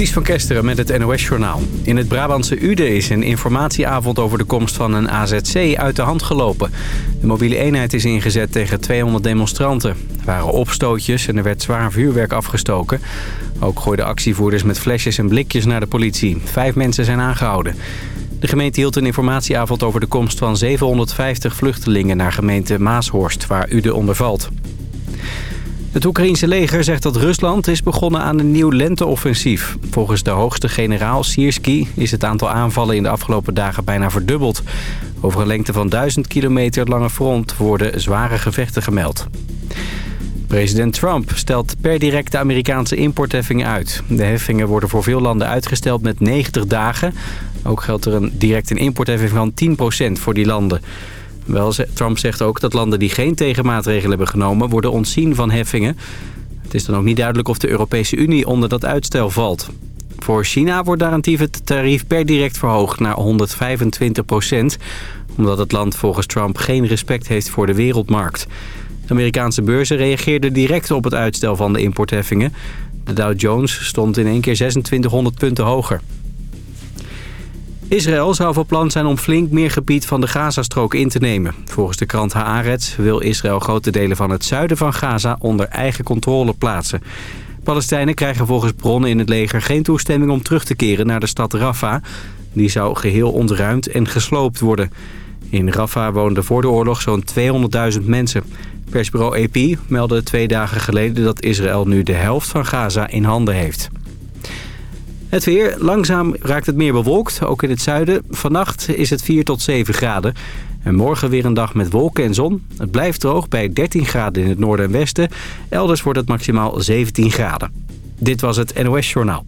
Ties van Kesteren met het NOS-journaal. In het Brabantse Ude is een informatieavond over de komst van een AZC uit de hand gelopen. De mobiele eenheid is ingezet tegen 200 demonstranten. Er waren opstootjes en er werd zwaar vuurwerk afgestoken. Ook gooiden actievoerders met flesjes en blikjes naar de politie. Vijf mensen zijn aangehouden. De gemeente hield een informatieavond over de komst van 750 vluchtelingen naar gemeente Maashorst, waar Ude onder valt. Het Oekraïense leger zegt dat Rusland is begonnen aan een nieuw lenteoffensief. Volgens de hoogste generaal Siersky is het aantal aanvallen in de afgelopen dagen bijna verdubbeld. Over een lengte van 1000 kilometer lange front worden zware gevechten gemeld. President Trump stelt per direct de Amerikaanse importheffingen uit. De heffingen worden voor veel landen uitgesteld met 90 dagen. Ook geldt er een, direct een importheffing van 10% voor die landen. Wel, Trump zegt ook dat landen die geen tegenmaatregelen hebben genomen... worden ontzien van heffingen. Het is dan ook niet duidelijk of de Europese Unie onder dat uitstel valt. Voor China wordt daarentien het tarief per direct verhoogd naar 125 procent... omdat het land volgens Trump geen respect heeft voor de wereldmarkt. De Amerikaanse beurzen reageerden direct op het uitstel van de importheffingen. De Dow Jones stond in één keer 2600 punten hoger. Israël zou van plan zijn om flink meer gebied van de Gazastrook in te nemen. Volgens de krant Haaretz wil Israël grote delen van het zuiden van Gaza onder eigen controle plaatsen. Palestijnen krijgen volgens bronnen in het leger geen toestemming om terug te keren naar de stad Rafah. Die zou geheel ontruimd en gesloopt worden. In Rafah woonden voor de oorlog zo'n 200.000 mensen. Persbureau AP meldde twee dagen geleden dat Israël nu de helft van Gaza in handen heeft. Het weer. Langzaam raakt het meer bewolkt, ook in het zuiden. Vannacht is het 4 tot 7 graden. En morgen weer een dag met wolken en zon. Het blijft droog bij 13 graden in het noorden en westen. Elders wordt het maximaal 17 graden. Dit was het NOS Journaal.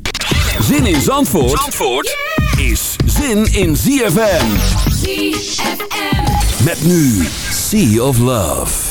Zin in Zandvoort, Zandvoort is zin in ZFM. ZFM. Met nu Sea of Love.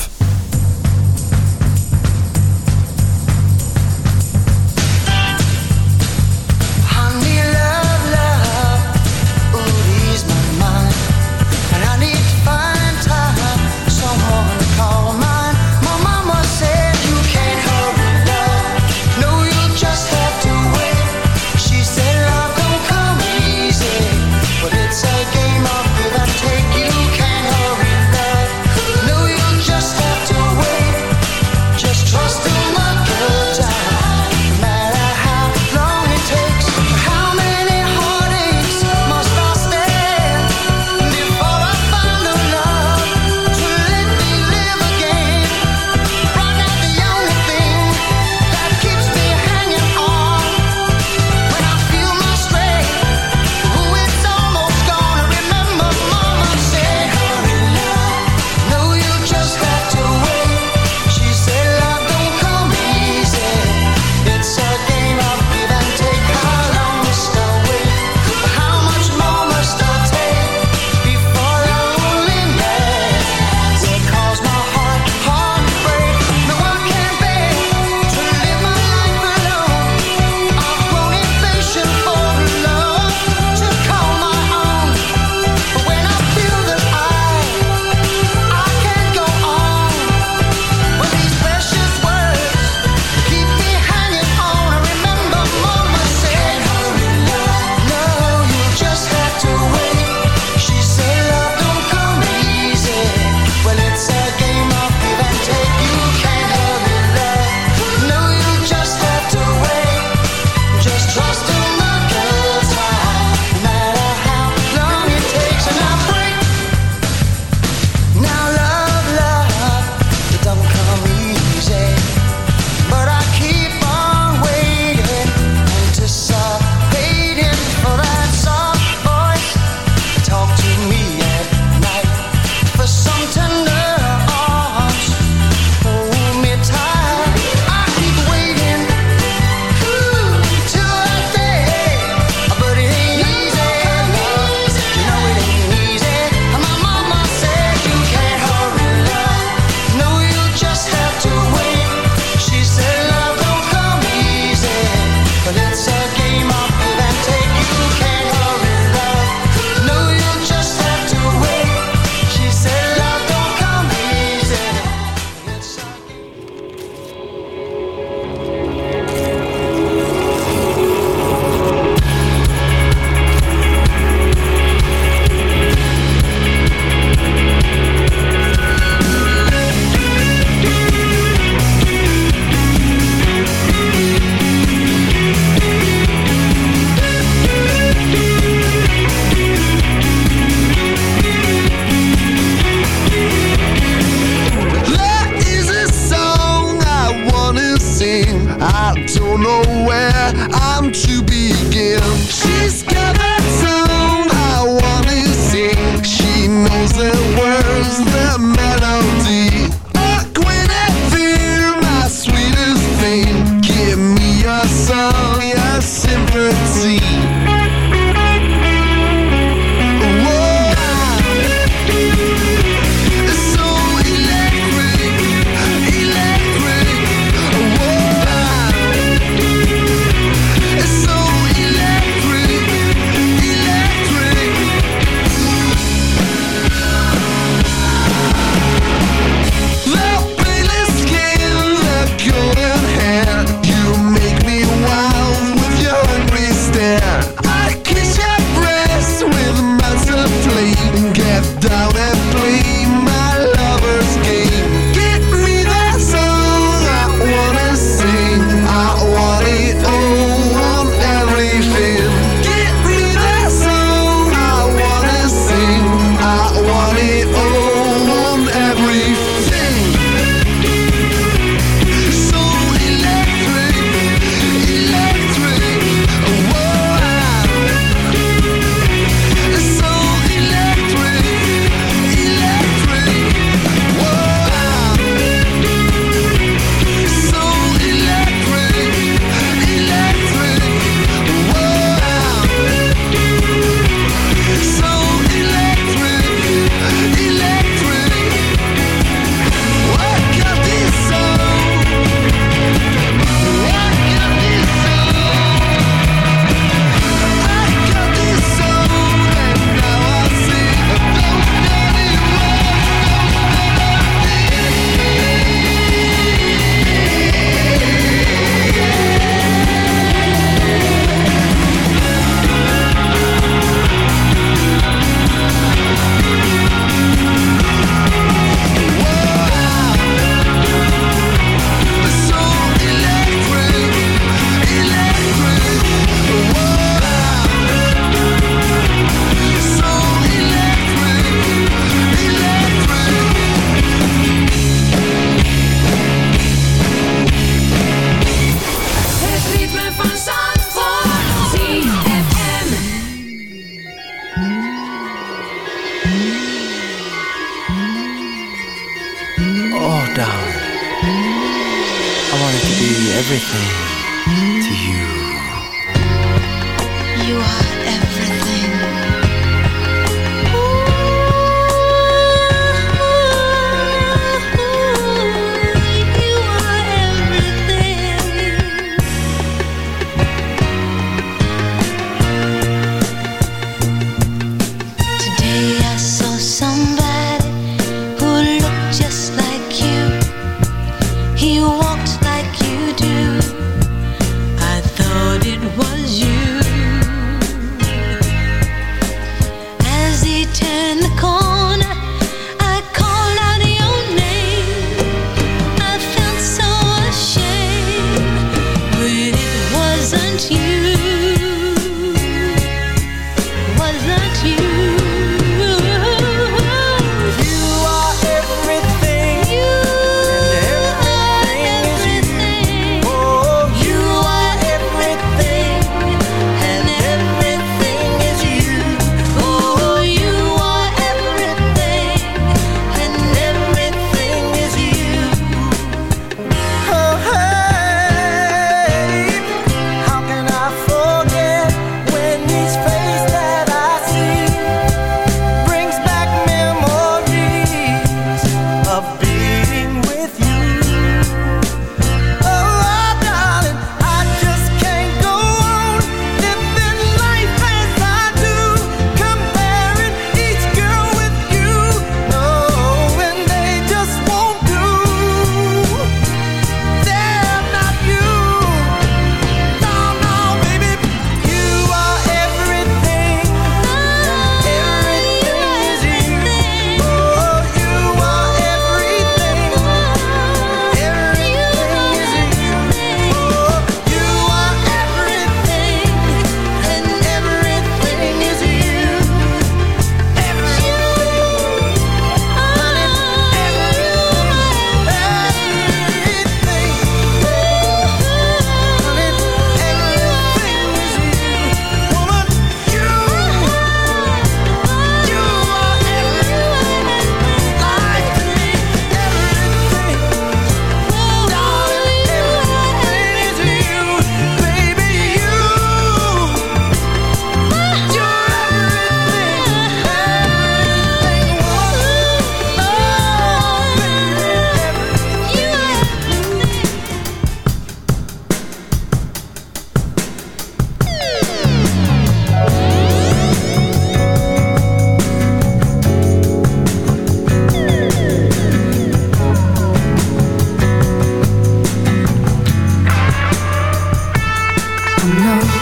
Still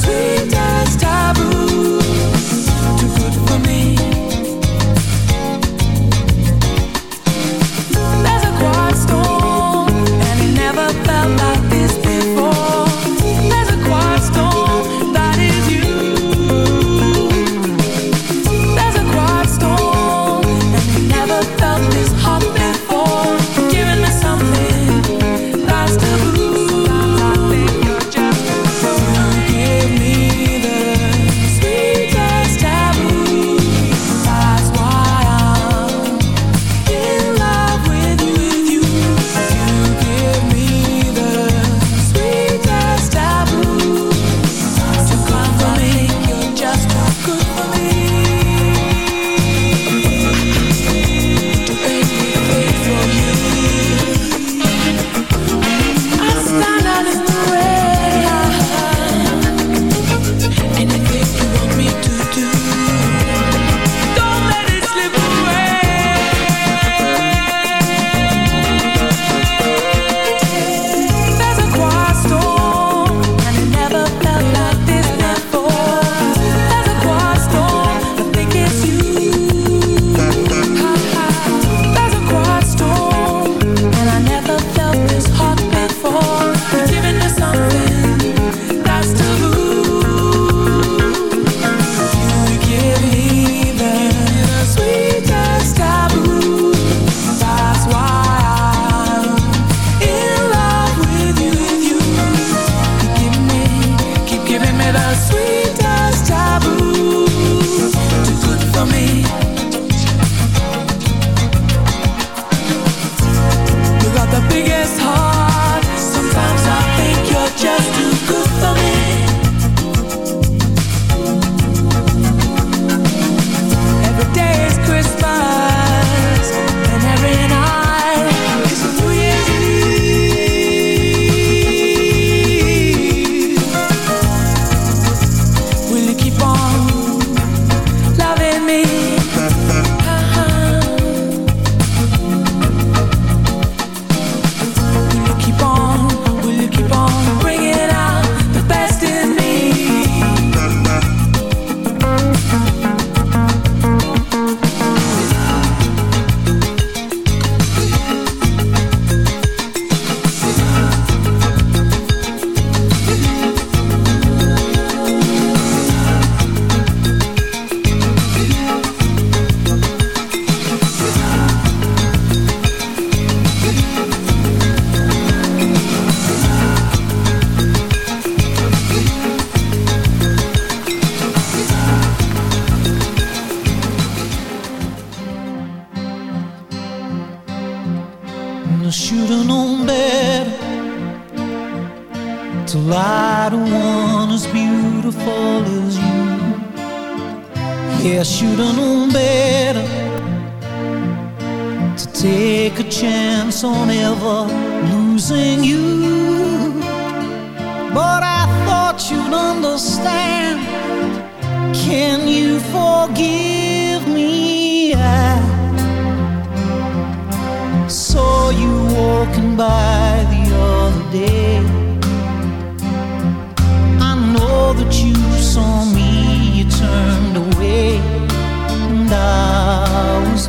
sweet.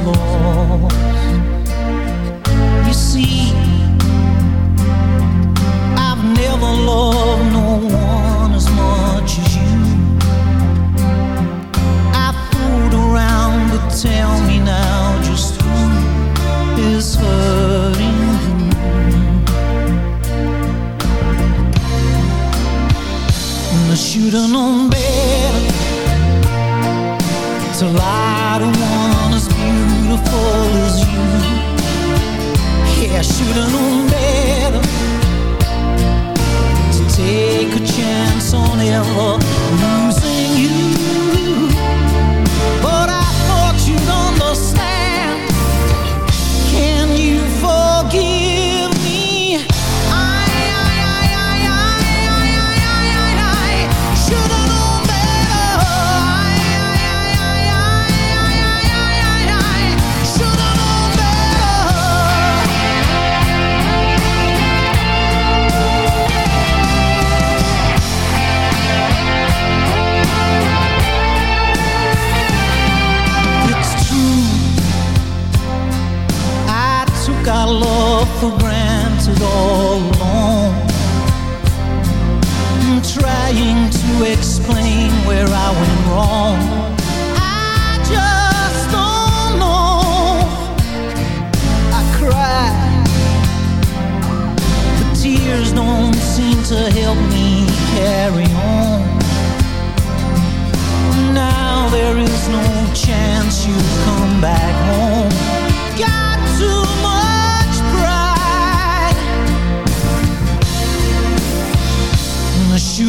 more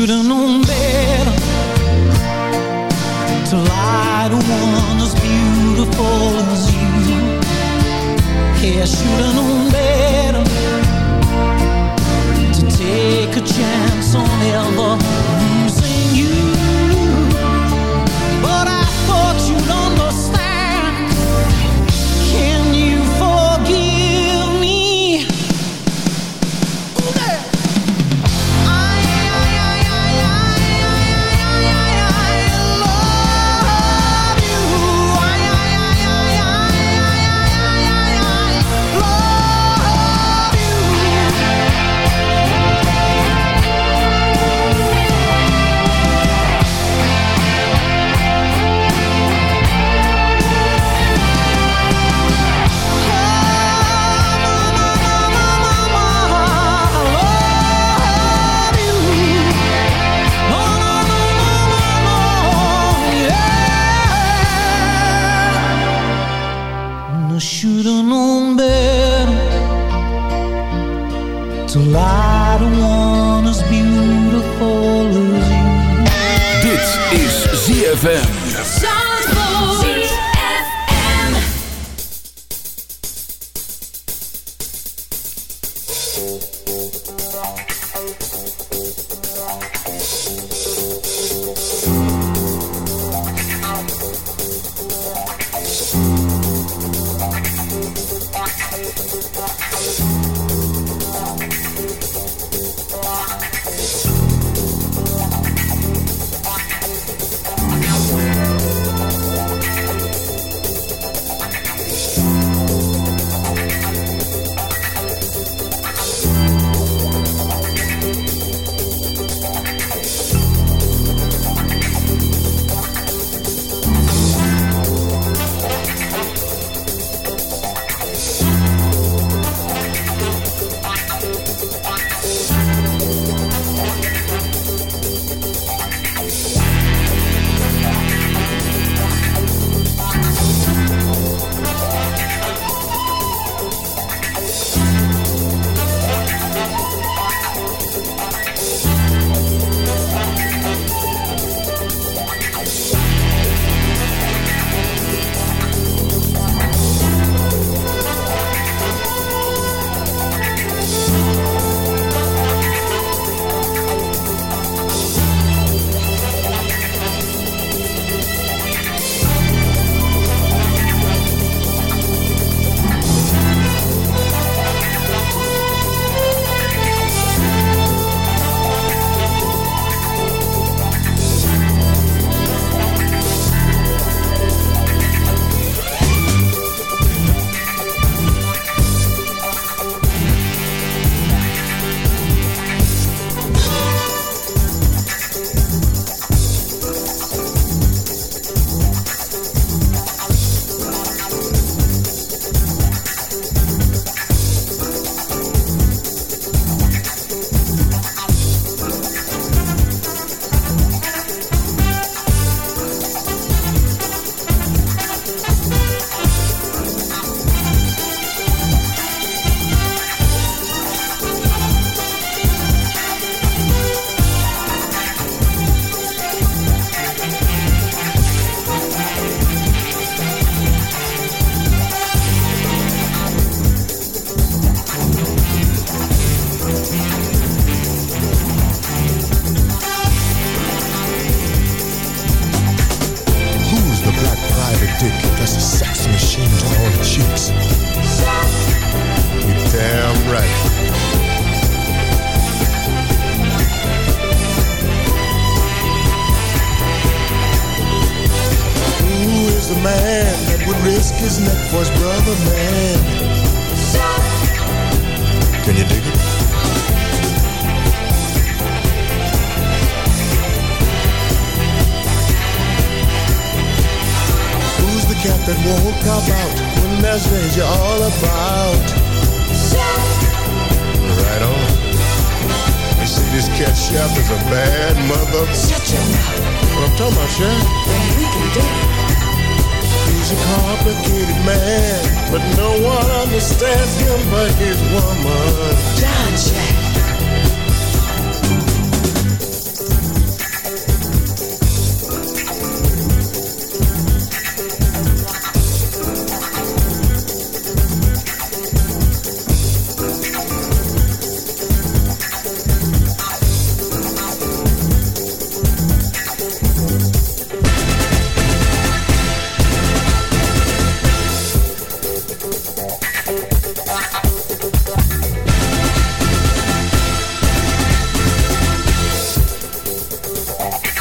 you don't know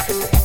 to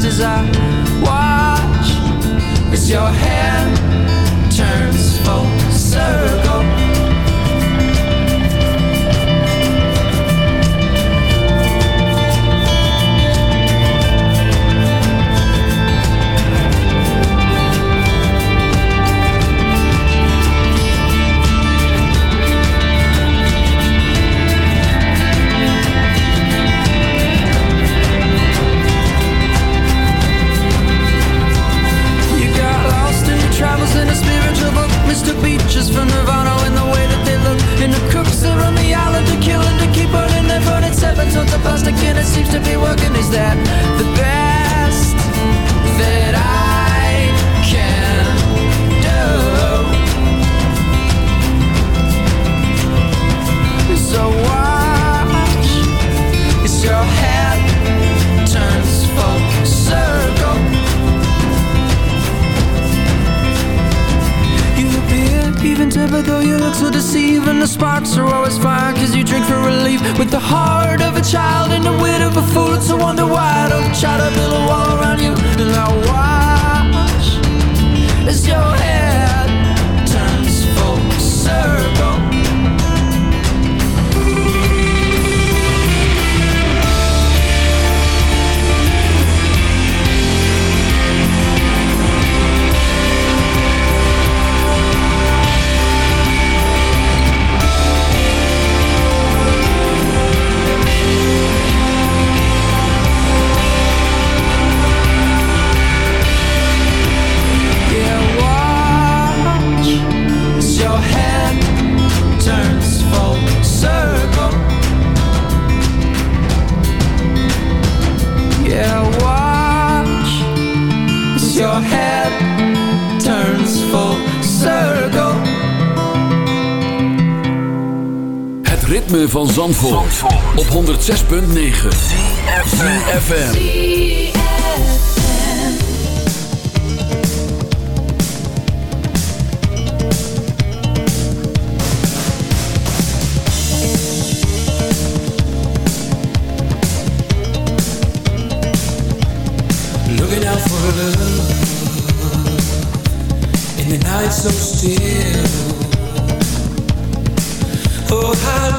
just as I watch as your hand turns full circle. 106.9 ZFM Looking out for love In the night so still. Oh, how